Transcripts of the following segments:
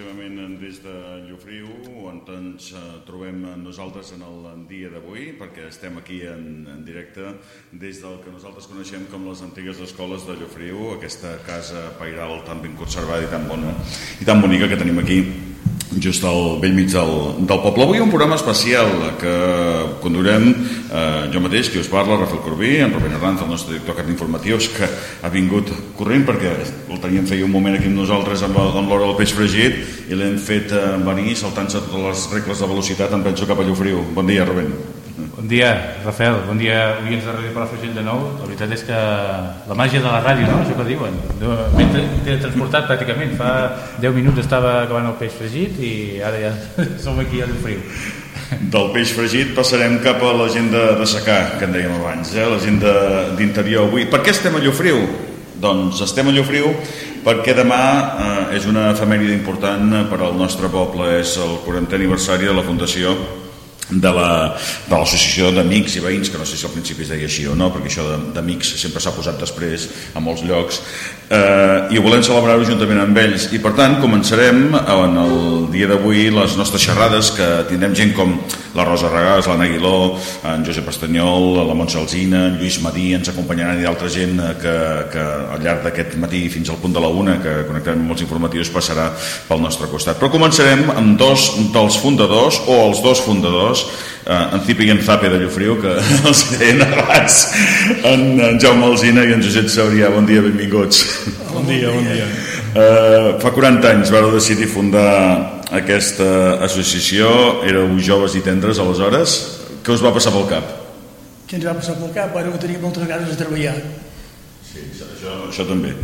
efectivament des de Llofriu, on ens eh, trobem nosaltres en el dia d'avui, perquè estem aquí en, en directe des del que nosaltres coneixem com les antigues escoles de Llofriu, aquesta casa pairal tan ben conservada i tan bona i tan bonica que tenim aquí just al vell mig del, del poble. Avui un programa especial que conduirem eh, jo mateix, qui us parla, Rafael Corbí, en Rubén Arranz, el nostre director cap informatius, que ha vingut corrent perquè el teníem feia un moment aquí amb nosaltres amb, l'hora del peix fregit i l'hem fet eh, venir saltant-se totes les regles de velocitat, em penso cap a Llofriu. Bon dia, Rubén. Bon dia, Rafael. Bon dia, oients de Ràdio Palafrugell de nou. La veritat és que la màgia de la ràdio, no? Això que diuen. M'he transportat pràcticament. Fa 10 minuts estava acabant el peix fregit i ara ja som aquí a Llofriu. Del peix fregit passarem cap a la gent de, secà, que en dèiem abans, eh? la gent d'interior avui. Per què estem a Llofriu? Doncs estem a Llofriu perquè demà eh, és una efemèride important per al nostre poble, és el 40è aniversari de la Fundació de l'associació la, d'amics i veïns, que no sé si al principi es deia així o no, perquè això d'amics sempre s'ha posat després a molts llocs, eh, i ho volem celebrar-ho juntament amb ells. I per tant començarem en el dia d'avui les nostres xerrades, que tindrem gent com la Rosa Regàs, l'Anna Aguiló, en Josep Estanyol, la Montse Alzina, en Lluís Madí, ens acompanyaran i d'altra gent que, que al llarg d'aquest matí fins al punt de la una, que connectarem amb els informatius, passarà pel nostre costat. Però començarem amb dos dels fundadors, o els dos fundadors, eh, en Cipi i en Zape de Llofriu, que els deien abans, en, en Jaume Alzina i en Josep Sabrià. Bon dia, benvinguts. Bon dia, bon dia. Eh, fa 40 anys vau decidir fundar aquesta associació, éreu joves i tendres aleshores, què us va passar pel cap? Què ens va passar pel cap? Bueno, que tenia moltes ganes de treballar. Sí, això, això també.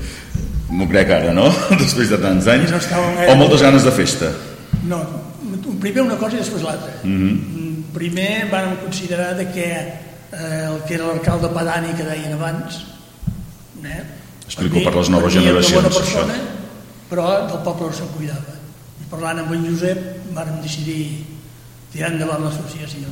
M'ho crec ara, no? Després de tants anys. No o moltes ganes de festa. No, primer una cosa i després l'altra. Mm -hmm. Primer vam considerar de que eh, el que era l'alcalde pedani que deien abans, eh? Explico per les noves generacions. Bona persona, això. però del poble no se'n cuidava parlant amb en Josep vàrem decidir tirar endavant l'associació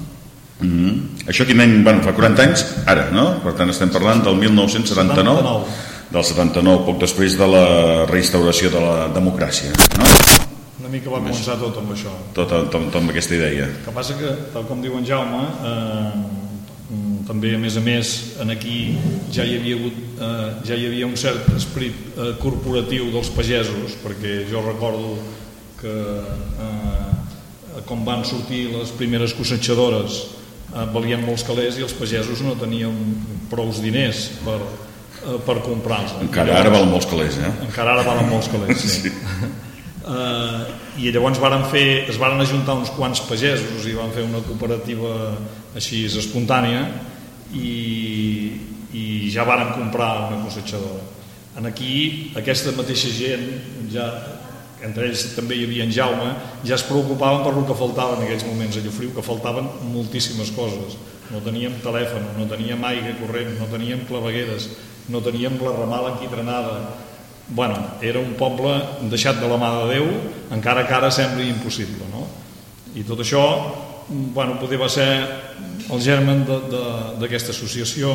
mm -hmm. Això quin any? Bueno, fa 40 anys, ara, no? Per tant, estem parlant del 1979, 79. del 79, poc després de la reinstauració de la democràcia, no? Una mica va començar tot amb això. Tot, tot, tot amb aquesta idea. El que passa que, tal com diu en Jaume, eh, també a més a més en aquí ja hi havia hagut, eh, ja hi havia un cert esperit eh, corporatiu dels pagesos perquè jo recordo que eh, com van sortir les primeres cosetxadores eh, valien molts calés i els pagesos no tenien prous diners per, eh, per comprar-los. Encara ara valen molts calés, eh? Encara ara valen molts calés, sí. sí. Eh, I llavors varen fer, es varen ajuntar uns quants pagesos i van fer una cooperativa així espontània i, i ja varen comprar una cosetxadora. En aquí, aquesta mateixa gent ja entre ells també hi havia en Jaume, ja es preocupaven per el que faltava en aquells moments a Llofriu, que faltaven moltíssimes coses. No teníem telèfon, no teníem aigua corrent, no teníem clavegueres, no teníem la ramala enquitrenada. Bueno, era un poble deixat de la mà de Déu, encara que ara sembli impossible, no? I tot això, bueno, poder va ser el germen d'aquesta associació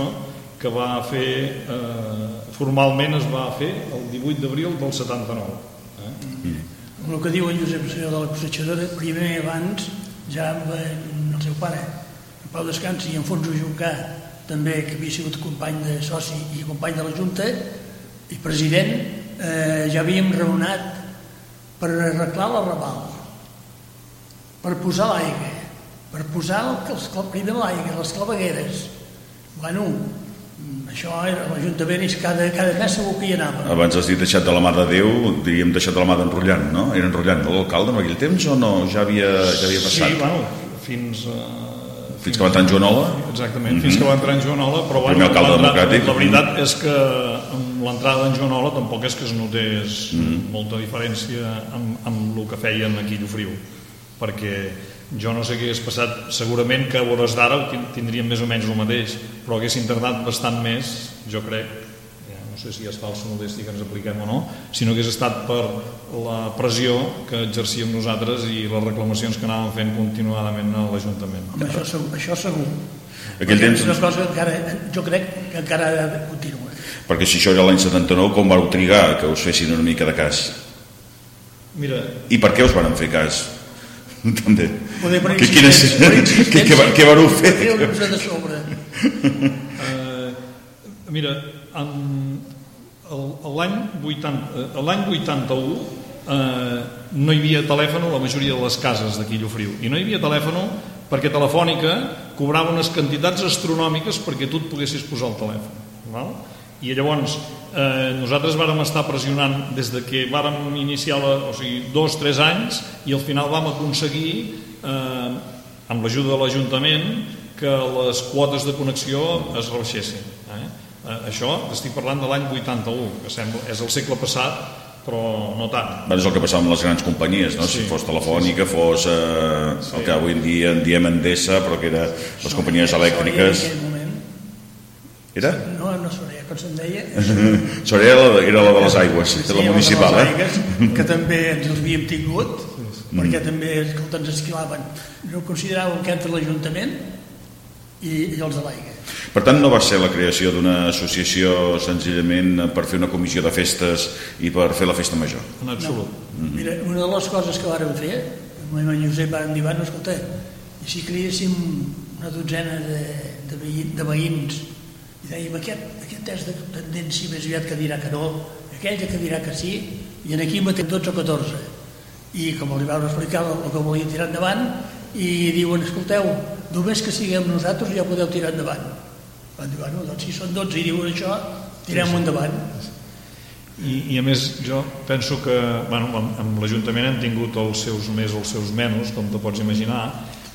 que va fer, eh, formalment es va fer el 18 d'abril del 79 amb el que diu en Josep Senyor de la cosetxadora, primer abans, ja amb el seu pare, en Pau Descansi i en Fonso Juncà, també, que havia sigut company de soci i company de la Junta, i president, eh, ja havíem reunat per arreglar la ramal, per posar l'aigua, per posar el, primer l'aigua, les clavegueres. Bueno, això era l'Ajuntament és cada, cada mes segur que hi anava. Abans has dit deixat de la mà de Déu, diríem deixat de la mà d'enrotllant, no? Era enrotllant l'alcalde en aquell temps o no? Ja havia, ja havia passat? Sí, bueno, fins... Uh, fins que va entrar en Joanola? Exactament, mm -hmm. fins que va entrar en Joanola, però bueno, alcalde democràtic. la veritat és que amb l'entrada d'en Joanola tampoc és que es notés mm -hmm. molta diferència amb, amb el que feien aquí a Llofriu, perquè jo no sé què hagués passat. Segurament que a hores d'ara tindríem més o menys el mateix però haguessin tardat bastant més jo crec no sé si és falsa modestia que ens apliquem o no si no hagués estat per la pressió que exercíem nosaltres i les reclamacions que anàvem fent continuadament a l'Ajuntament. Això, això segur. Aquell temps... és una cosa que encara, jo crec que encara continua perquè si això era l'any 79 com vau trigar que us fessin una mica de cas? Mira, I per què us van fer cas? També. Poder per Què- quines- per què- insistència, què va- què vareu fer? de sobre. Eh, mira, l'any 80 eh, l'any 81 eh, no hi havia telèfon a la majoria de les cases d'aquí Llofriu i no hi havia telèfon perquè Telefònica cobrava unes quantitats astronòmiques perquè tu et poguessis posar el telèfon val? I llavors eh, nosaltres vàrem estar pressionant des de que vàrem iniciar la, o sigui, dos, tres anys i al final vam aconseguir eh, amb l'ajuda de l'Ajuntament que les quotes de connexió es rebaixessin. Eh? Eh, això estic parlant de l'any 81, que sembla, és el segle passat, però no tant. Bueno, és el que passava amb les grans companyies, no? Sí. si fos Telefònica, fos eh, el que avui en dia en diem Endesa, però que era les companyies elèctriques. Moment, Era? no, no sabria com se'n deia. Això era la, era la de les aigües, de la Sí, municipal, eh? aigues, que també ens els havíem tingut, perquè també, escolta, ens esquilaven. No consideràvem que entre l'Ajuntament i, i els de l'aigua. Per tant, no va ser la creació d'una associació senzillament per fer una comissió de festes i per fer la festa major. En absolut. Mira, una de les coses que vàrem fer, amb el Josep vàrem dir, bueno, escolta, i si creéssim una dotzena de, de, veï, de veïns dèiem, aquest, aquest és de tendència més aviat que dirà que no, aquell que dirà que sí, i en aquí matem 12 o 14. I com li vam explicar el, el que volien tirar endavant, i diuen, escolteu, només que siguem nosaltres ja podeu tirar endavant. Van dir, bueno, doncs si són 12 i diuen això, tirem-ho endavant. I, I a més jo penso que bueno, amb, amb l'Ajuntament hem tingut els seus més o els seus menys, com te pots imaginar,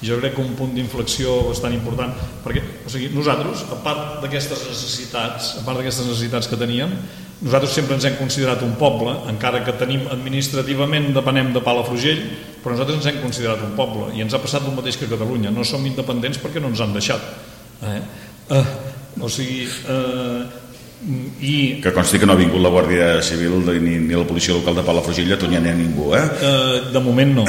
i jo crec que un punt d'inflexió bastant important, perquè o sigui, nosaltres, a part d'aquestes necessitats, a part d'aquestes necessitats que teníem, nosaltres sempre ens hem considerat un poble, encara que tenim administrativament depenem de Palafrugell, però nosaltres ens hem considerat un poble i ens ha passat el mateix que Catalunya. No som independents perquè no ens han deixat. Eh? Eh, o sigui, eh, i Que consti que no ha vingut la Guàrdia Civil ni, ni la policia local de Palafrugell a Tonyà ni a ningú, eh? Eh, de moment no.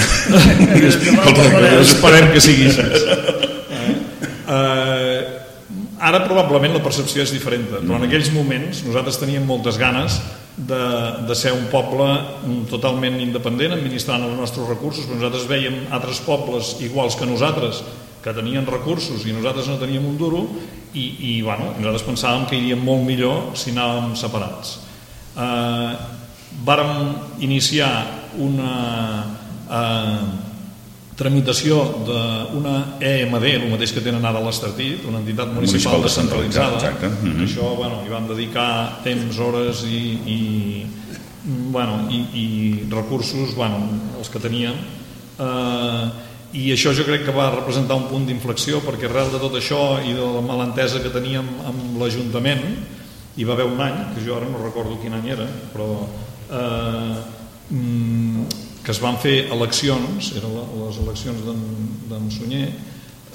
Esperem que sigui així. Eh, ara probablement la percepció és diferent, però en aquells moments nosaltres teníem moltes ganes de, de ser un poble mm, totalment independent, administrant els nostres recursos, però nosaltres veiem altres pobles iguals que nosaltres que tenien recursos i nosaltres no teníem un duro i, i bueno, nosaltres pensàvem que iríem molt millor si anàvem separats. Eh, vàrem iniciar una eh, tramitació d'una EMD, el mateix que tenen ara l'Estartit, una entitat municipal, Municipal descentralitzada, exacte. Mhm. Això, bueno, hi vam dedicar temps, hores i, i, bueno, i, i recursos, bueno, els que teníem. Eh, I això jo crec que va representar un punt d'inflexió perquè arrel de tot això i de la malentesa que teníem amb l'Ajuntament, hi va haver un any, que jo ara no recordo quin any era, però eh, mm, que es van fer eleccions, eren les eleccions d'en- Sunyer,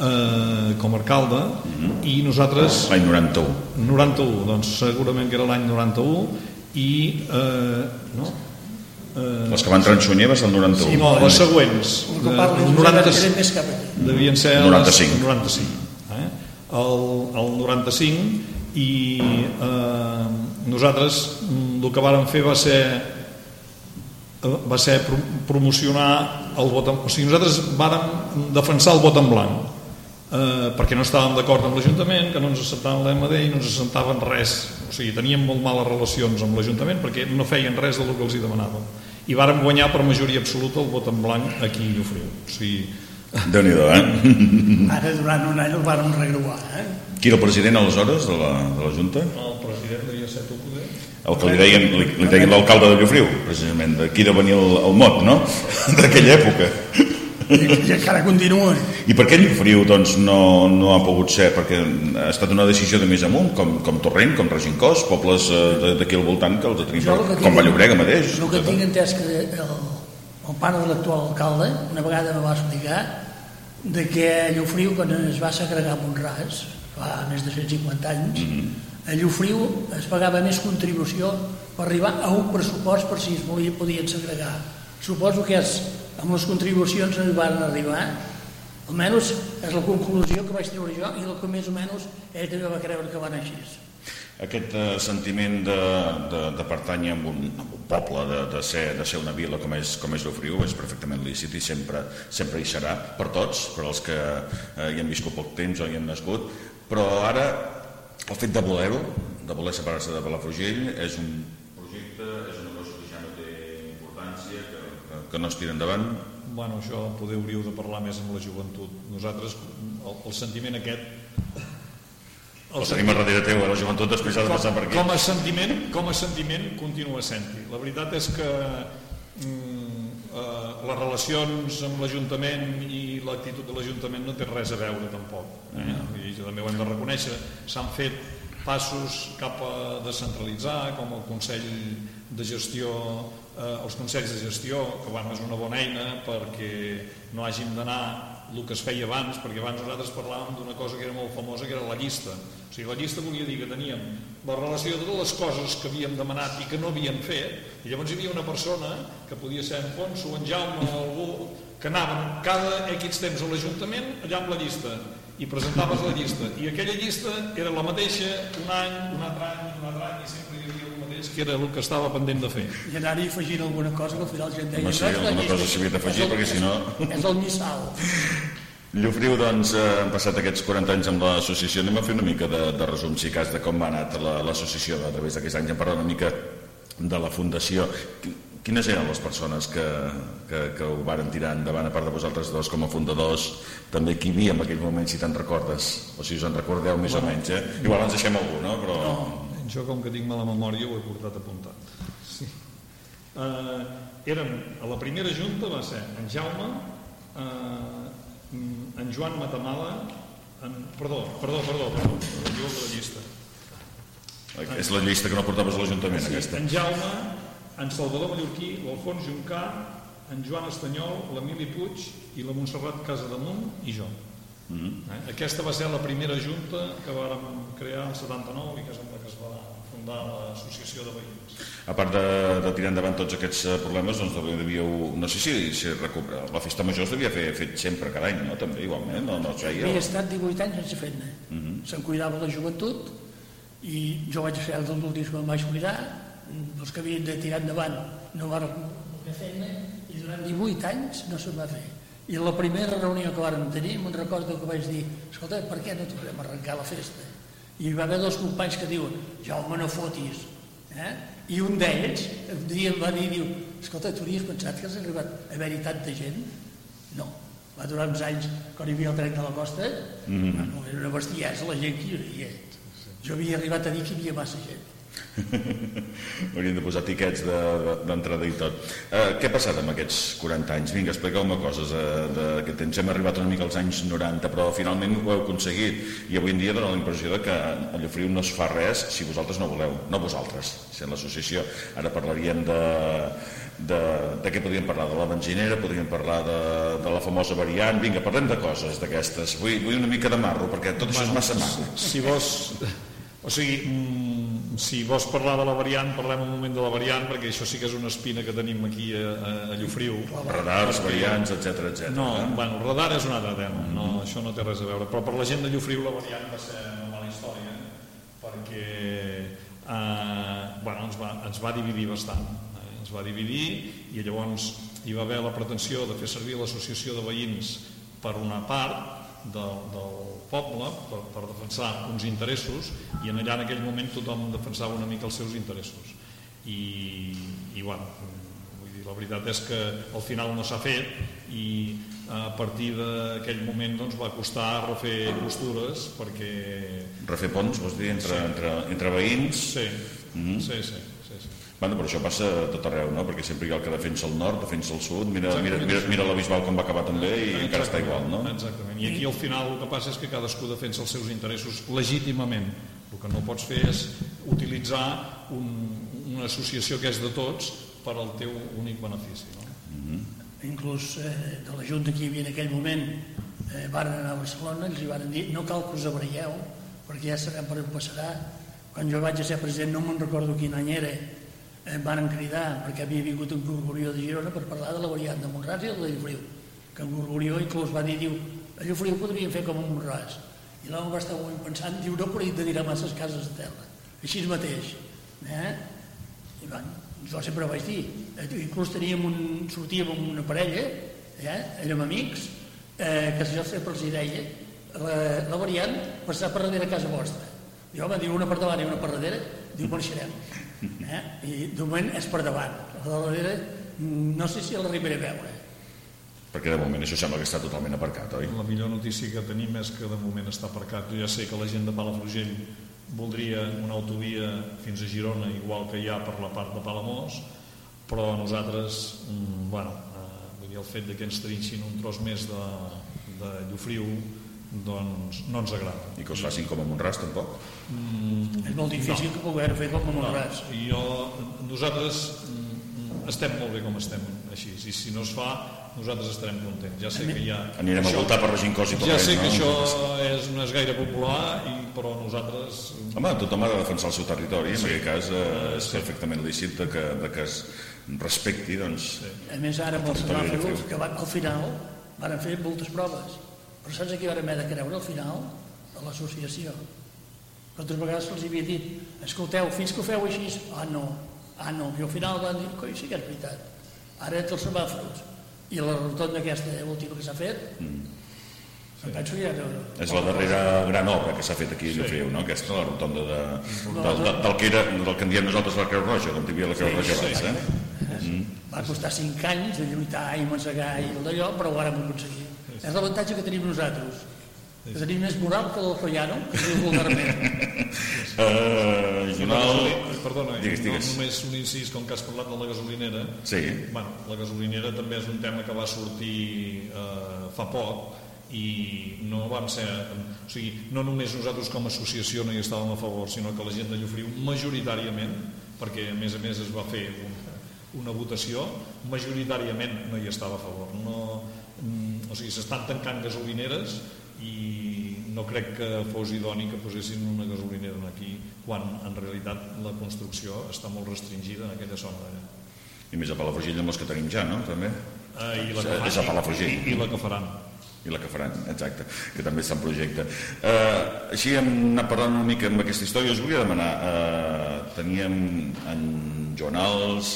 eh, com a alcalde, i nosaltres L'any 91. 91, doncs segurament que era l'any 91 i eh, no? Eh, Les que van Sunyer va ser el 91. sí, no, les següents el que eh, parles, el 90... 90, era més cap aquí. devien ser les- 95. el 95 eh? el, el 95 i eh, nosaltres mm, el que vàrem fer va ser eh, va ser pro promocionar el vot en, o sigui, nosaltres vàrem defensar el vot en blanc eh, perquè no estàvem d'acord amb l'Ajuntament, que no ens acceptaven l'EMD i no ens acceptaven res. O sigui, teníem molt males relacions amb l'Ajuntament perquè no feien res del que els hi demanàvem. I vàrem guanyar per majoria absoluta el vot en blanc aquí a Llofriu. O sigui, déu nhi eh? Ara, durant un any el vàrem regruar, eh? Qui era el president aleshores de la, de la Junta? el president devia ser tu poder. El que li deien, li, li deien l'alcalde de Llofriu, precisament, d'aquí de venir el, el mot, no? D'aquella època. I, encara continua. I per què Llofriu doncs, no, no ha pogut ser? Perquè ha estat una decisió de més amunt, com, com Torrent, com Regincós, pobles eh, d'aquí al voltant que els tenim, el que com Vallobrega mateix. El que tinc entès que el, el pare de l'actual alcalde una vegada me va explicar de que a Llofriu, quan es va segregar Montràs, fa més de 150 anys, a Llofriu es pagava més contribució per arribar a un pressupost per si es volia, podien segregar. Suposo que és, amb les contribucions hi van arribar, almenys és la conclusió que vaig treure jo i el que més o menys ell també va creure que van així. aquest eh, sentiment de, de, de pertànyer a un, a un poble, de, de, ser, de ser una vila com és, com és l'Ofriu, és perfectament lícit i sempre, sempre hi serà, per tots, per als que eh, hi han viscut poc temps o hi han nascut, però ara el fet de voler-ho, de voler separar-se de Palafrugell, és un projecte, és una cosa que ja no té importància, que, que, no es tira endavant. Bueno, això poder hauríeu de parlar més amb la joventut. Nosaltres, el, el sentiment aquest el tenim a darrere teu, eh, la joventut després ha de passar per aquí. Com a sentiment, com a sentiment continua sent-hi. La veritat és que mm, eh, les relacions amb l'Ajuntament i l'actitud de l'Ajuntament no té res a veure tampoc. Eh? I també ho hem de reconèixer. S'han fet passos cap a descentralitzar, com el Consell de Gestió, eh, els Consells de Gestió, que bueno, és una bona eina perquè no hàgim d'anar el que es feia abans, perquè abans nosaltres parlàvem d'una cosa que era molt famosa, que era la llista. O sigui, la llista volia dir que teníem la relació de totes les coses que havíem demanat i que no havíem fet, i llavors hi havia una persona, que podia ser en Fonso, en Jaume, o algú, que anaven cada X temps a l'Ajuntament allà amb la llista, i presentaves la llista, i aquella llista era la mateixa un any, un altre any, un altre any, i sempre hi havia el mateix, que era el que estava pendent de fer. I anar-hi afegint alguna cosa que al final gent deia... Home, sí, "No és la alguna llista, cosa s'hi havia d'afegir, és el- perquè si no- És el missal. Llofriu, doncs, eh, han passat aquests 40 anys amb l'associació. Anem a fer una mica de, de resum, si cas, de com ha anat la- l'associació a través d'aquests anys. Hem parlat una mica de la fundació. Qui- Quines eren les persones que, que, que ho varen tirar endavant, a part de vosaltres dos com a fundadors, també qui hi havia en aquell moment, si te'n recordes, o si us en recordeu més o menys, eh? Igual ens deixem algú, no? Però... Jo, com que tinc mala memòria, ho he portat apuntat. Sí. Uh, érem, a la primera junta va ser en Jaume, uh, en Joan Matamala, en, perdó, perdó, perdó, perdó, perdó, de la llista. És la llista que no portaves a l'Ajuntament, Sí, aquesta. en Jaume, en Salvador Mallorquí, l'Alfons Juncà, en Joan Estanyol, l'Emili Puig i la Montserrat Casademunt i jo. Mm -hmm. Aquesta va ser la primera junta que vàrem crear el 79 i que és amb la que es va fundar l'associació de veïns. A part de, de tirar endavant tots aquests eh, problemes, doncs devíeu, no sé si, si recupera, la festa major es devia fer fet sempre cada any, no? També, igualment, no, no es feia. Havia estat 18 anys sense fer-ne. Se'n cuidava la joventut i jo vaig ser dels últims que me'n vaig cuidar, els que havien de tirar endavant no van poder fer-ne i durant 18 anys no se'n va fer. I la primera reunió que vàrem tenir, me'n recordo que vaig dir, escolta, per què no tornem a arrencar la festa? I hi va haver dos companys que diuen, Jaume, no fotis. Eh? I un d'ells, un dia em va dir, diu, escolta, tu hauries pensat que has arribat a haver-hi tanta gent? No. Va durar uns anys, quan hi havia el tren de la costa, mm -hmm. bueno, era una bestiesa la gent que hi havia. Jo havia arribat a dir que hi havia massa gent. Hauríem de posar tiquets de- de- d'entrada i tot. Eh, què ha passat amb aquests 40 anys? Vinga, expliqueu-me coses eh, d'aquest temps. Hem arribat una mica als anys 90, però finalment ho heu aconseguit. I avui en dia dona la impressió de que a Llofriu no es fa res si vosaltres no voleu. No vosaltres, sent l'associació. Ara parlaríem de, de, de què podríem parlar? De la benzinera, podríem parlar de, de la famosa variant. Vinga, parlem de coses d'aquestes. Vull, vull una mica de marro, perquè tot això és massa maco. Si vols... O sigui, si vols parlar de la variant, parlem un moment de la variant, perquè això sí que és una espina que tenim aquí a, a, Llofriu. Radars, variants, etc etc. No, bueno, el radar és un altre tema, no, això no té res a veure. Però per la gent de Llofriu la variant va ser una mala història, perquè eh, bueno, ens, va, ens va dividir bastant. Eh? Ens va dividir i llavors hi va haver la pretensió de fer servir l'associació de veïns per una part del, del poble per, per defensar uns interessos i en allà en aquell moment tothom defensava una mica els seus interessos i, i bueno, vull dir, la veritat és que al final no s'ha fet i a partir d'aquell moment doncs, va costar refer costures perquè Refer ponts, vols dir, entre, entre, entre veïns? sí, sí, sí, sí, sí. Bueno, però això passa a tot arreu, no? Perquè sempre hi ha el que defensa el nord, defensa el sud, mira, mira, mira, mira la Bisbal com va acabar també i encara està igual, no? Exactament. I aquí al final el que passa és que cadascú defensa els seus interessos legítimament. El que no pots fer és utilitzar un, una associació que és de tots per al teu únic benefici. No? Inclús eh, de la Junta que hi havia en aquell moment eh, varen anar a Barcelona, els hi varen dir no cal que us abreieu perquè ja sabem per on passarà. Quan jo vaig a ser president, no me'n recordo quin any era, eh, varen cridar perquè havia vingut un Gorgorió de Girona per parlar de la variant de Montràs i de Llofriu. Que en Gorgorió inclús va dir, diu, a Llofriu fer com un Montràs. I l'home va estar moment pensant, diu, no, però hi dirà masses cases de terra. així mateix. Eh? I van, jo sempre vaig dir, eh, inclús teníem un, sortíem amb una parella, eh? érem amics, eh, que jo sempre els deia, la, la variant passar per darrere a casa vostra. Jo va dir una per davant i una per darrere, diu marxarem. Eh? I de moment és per davant. La de no sé si l'arribaré a veure. Perquè de moment això sembla que està totalment aparcat, oi? La millor notícia que tenim és que de moment està aparcat. Jo ja sé que la gent de Palafrugell voldria una autovia fins a Girona, igual que hi ha per la part de Palamós, però nosaltres, mm, bueno, eh, vull dir, el fet de que ens trinxin un tros més de, de Llufriu doncs no ens agrada. I que us facin com a Montràs, tampoc? Mm, és molt difícil no. que puguem fer com a Montràs. No, jo, nosaltres estem molt bé com estem així i si no es fa nosaltres estarem contents ja sé que ja anirem això, a voltar per Regincós i per ja sé que no? això és, no és gaire popular i, però nosaltres home, tothom ha de defensar el seu territori sí. en aquest cas eh, és perfectament lícit de que, de que es respecti doncs, sí. a més ara amb els semàfors que van, al final van fer moltes proves però saps a qui vam haver de creure al final? a l'associació quantes vegades se'ls havia dit escolteu, fins que ho feu així ah no, Ah, no, i al final van dir, coi, sí que és veritat. Ara entre els semàfors i la rotonda aquesta última que s'ha fet, mm. Sí. Penso que ja no... És la darrera gran obra que s'ha fet aquí a Llofriu, sí. no? Aquesta, la rotonda de, no, del, del, del, que era, del que en diem nosaltres la Creu Roja, com hi havia la Creu sí, Roja abans, eh? Sí. Mm. Va costar 5 anys de lluitar i massegar i d'allò, però ho vam aconseguir. Sí. És l'avantatge que tenim nosaltres, que tenim més moral que el Collano, que diu vulgarment. Uh, Junal... Perdona, digues, digues. no només un incís, com que has parlat de la gasolinera. Sí. Bueno, la gasolinera també és un tema que va sortir eh, fa poc i no vam ser o sigui, no només nosaltres com a associació no hi estàvem a favor, sinó que la gent de Llofriu majoritàriament, perquè a més a més es va fer una, una votació majoritàriament no hi estava a favor no, o sigui, s'estan tancant gasolineres i no crec que fos idoni que posessin una gasolinera aquí quan en realitat la construcció està molt restringida en aquella zona d'allà. I més a Palafrugell amb els que tenim ja, no? També. Uh, i la que és a Palafrugell. I, I la que faran. I la que faran, exacte, que també està en projecte. Uh, així hem anat parlant una mica amb aquesta història. Us volia demanar, uh, teníem en Joanals,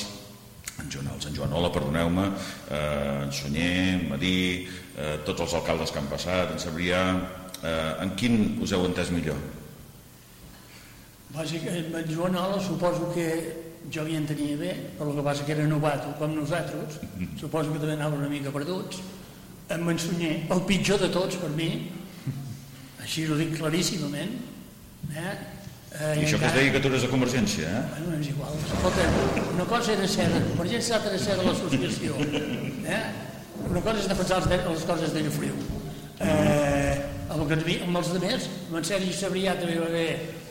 en Joanals, en Joanola, perdoneu-me, uh, en Sunyer, Madí, uh, tots els alcaldes que han passat, en Sabrià, eh, en quin us heu entès millor? Bàsicament, en Joan Ala suposo que jo hi entenia bé, però el que passa que era novato com nosaltres, suposo que també anava una mica perduts. En Mansunyer, el pitjor de tots per mi, així ho dic claríssimament, eh? Eh, I això que es deia que tu eres de Convergència, eh? Bueno, és igual. Escolta, una cosa era ser de Convergència, l'altra era ser de l'associació. Eh? Una cosa és defensar les, les coses de Llofriu. Eh, amb, que, amb els altres, amb en Sergi Sabrià també va haver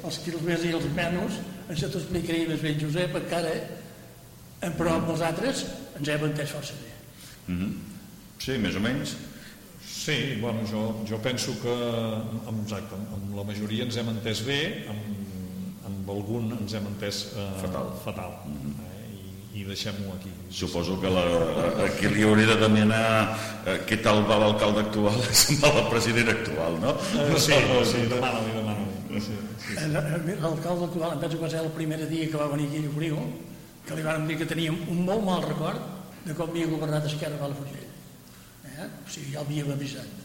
els quilos més i els menys, això t'ho explicaria més bé Josep encara, eh, però amb els altres ens hem entès força bé. Mm -hmm. Sí, més o menys. Sí, bueno, jo, jo penso que amb, exacte, amb la majoria ens hem entès bé, amb, amb algun ens hem entès eh, fatal. fatal. Mm -hmm i deixem-ho aquí. Suposo que la, aquí li hauria de demanar eh, què tal va l'alcalde actual i va la president actual, no? Eh, sí, sí, demana-li, demana-li. Sí, sí. L'alcalde actual, em penso que va ser el primer dia que va venir aquí a Llobriu, que li van dir que teníem un molt mal record de com havia governat Esquerra a Palafrugell. Eh? O sigui, ja l'havíem avisat.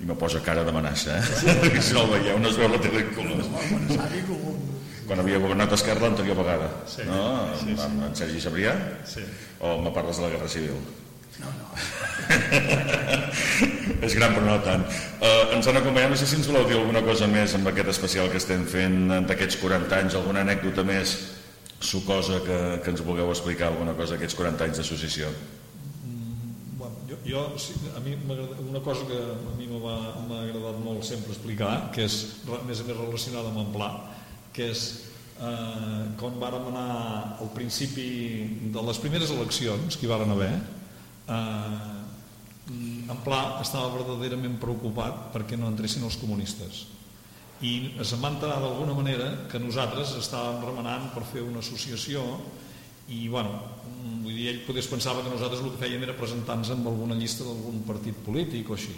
I me posa cara d'amenaça, eh? Si no el veieu, no es veu la tele color. No, no, quan havia governat Esquerra l'anterior vegada sí, no? sí, sí. amb en Sergi Sabrià sí. o me parles de la Guerra Civil no, no és gran però no tant uh, ens han acompanyat, no sé si ens voleu dir alguna cosa més amb aquest especial que estem fent d'aquests 40 anys, alguna anècdota més sucosa que, que ens vulgueu explicar alguna cosa d'aquests 40 anys d'associació jo, a mi una cosa que a mi m'ha agradat molt sempre explicar que és més a més relacionada amb en Pla que és eh, quan vàrem anar al principi de les primeres eleccions que hi varen haver eh, en Pla estava verdaderament preocupat perquè no entressin els comunistes. I es va enterar d'alguna manera que nosaltres estàvem remenant per fer una associació i bueno, vull dir, ell potser pensava que nosaltres el que fèiem era presentar-nos amb alguna llista d'algun partit polític o així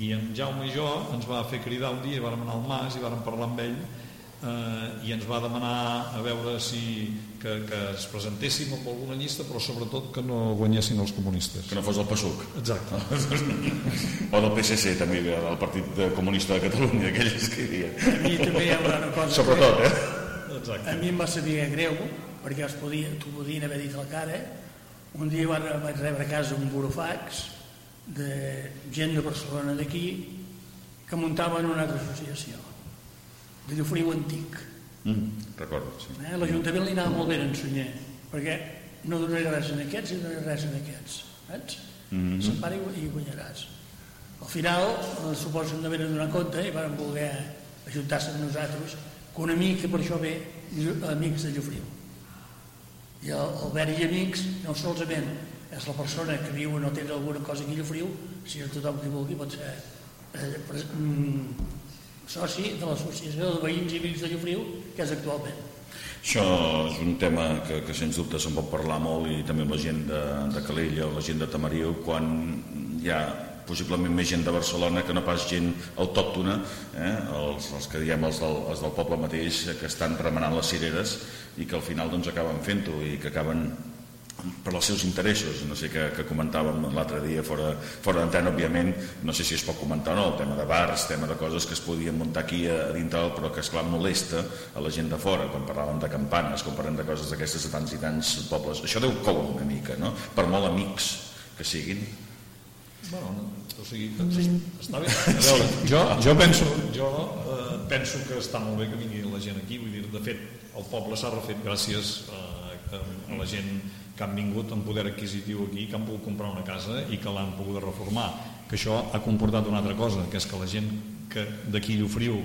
i en Jaume i jo ens va fer cridar un dia i vàrem anar al Mas i vàrem parlar amb ell eh, i ens va demanar a veure si que, que es presentéssim amb alguna llista però sobretot que no guanyessin els comunistes Que no fos el PSUC. exacte O del PSC també, del Partit Comunista de Catalunya, aquells que hi havia. A mi també hi ha una cosa... Sobretot, eh? exacte A mi em va saber greu, perquè els podia, t'ho podien haver dit a la cara. Un dia vaig, vaig rebre a casa un burofax de gent de Barcelona d'aquí que muntaven una altra associació, de Llofriu Antic. Mm, recordo, sí. Eh? L'Ajuntament li anava molt bé en Sunyer, perquè no donaré res en aquests i no donaré res en aquests. Saps? Mm. -hmm. Separa i, i guanyaràs. Al final, eh, suposo que d'haver de donar compte i van voler ajuntar-se amb nosaltres que una mica per això ve amics de Llofriu. I el, el i amics no solament és la persona que viu no té alguna cosa aquí a Llofriu, sinó tothom que vulgui pot ser eh, pres, mm, soci de l'associació de veïns i amics de Llofriu que és actualment. Això és un tema que, que sens dubte se'n pot parlar molt i també amb la gent de, de Calella o la gent de Tamariu quan hi ha possiblement més gent de Barcelona que no pas gent autòctona, eh? els, els que diem els del, els del poble mateix que estan remenant les cireres i que al final doncs, acaben fent-ho i que acaben per als seus interessos, no sé què, que comentàvem l'altre dia fora, fora d'antena, òbviament, no sé si es pot comentar o no, el tema de bars, tema de coses que es podien muntar aquí a, a dintre, però que esclar molesta a la gent de fora, quan parlàvem de campanes, quan parlem de coses d'aquestes a tants i tants pobles. Això deu coure una mica, no? Per molt amics que siguin. Bueno, no, o sigui, està bé. A veure, jo, jo penso, jo eh, penso que està molt bé que vingui la gent aquí, vull dir, de fet, el poble s'ha refet gràcies eh, a la gent que han vingut amb poder adquisitiu aquí, que han pogut comprar una casa i que l'han pogut reformar, que això ha comportat una altra cosa, que és que la gent que d'aquí Llofriu,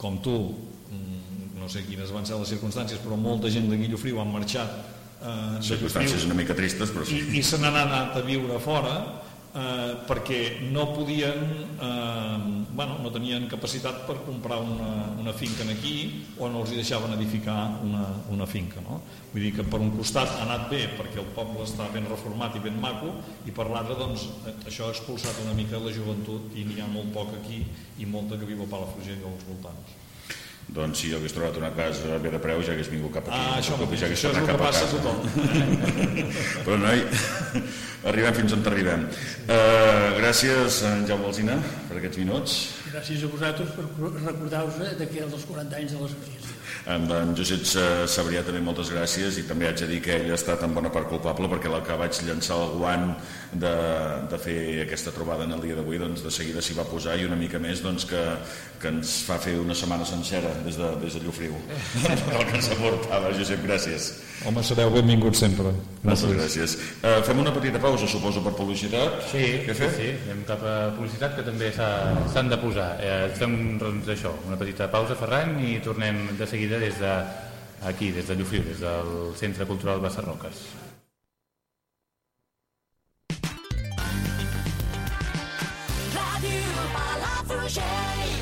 com tu, mm, no sé quines van ser les circumstàncies, però molta gent d'aquí Llofriu han marxat eh, de Circumstàncies Llofriu una mica tristes, però sí. i, i se n'han anat a viure fora eh, perquè no podien eh, bueno, no tenien capacitat per comprar una, una finca aquí o no els hi deixaven edificar una, una finca no? vull dir que per un costat ha anat bé perquè el poble està ben reformat i ben maco i per l'altre doncs eh, això ha expulsat una mica la joventut i n'hi ha molt poc aquí i molta que viu a Palafrugell i als voltants Doncs si jo hagués trobat una casa bé de preu ja hagués vingut cap aquí. Ah, això, Cap aquí, ja això és el que passa a tothom. Però noi, arribem fins on arribem. Uh, gràcies, en Jaume Alzina, per aquests minuts. Gràcies a vosaltres per recordar-vos de que els 40 anys de l'associació. Amb en Josep Sa- Sabrià també moltes gràcies i també haig de dir que ell ha estat en bona part culpable perquè la que vaig llançar el guant de, de fer aquesta trobada en el dia d'avui doncs de seguida s'hi va posar i una mica més doncs, que, que ens fa fer una setmana sencera des de, des de Llofriu el que ens aportava, Josep, gràcies. Home, sereu benvinguts sempre. Moltes gràcies. uh, fem una petita pausa, suposo, per publicitat? Sí, què sí, sí, anem cap a publicitat que també s'ha- s'han de posar. Eh, fem doncs, això, una petita pausa, Ferran, i tornem de seguida seguida des de aquí, des de Llufriu, des del Centre Cultural Bassarroques. Ràdio Palafrugell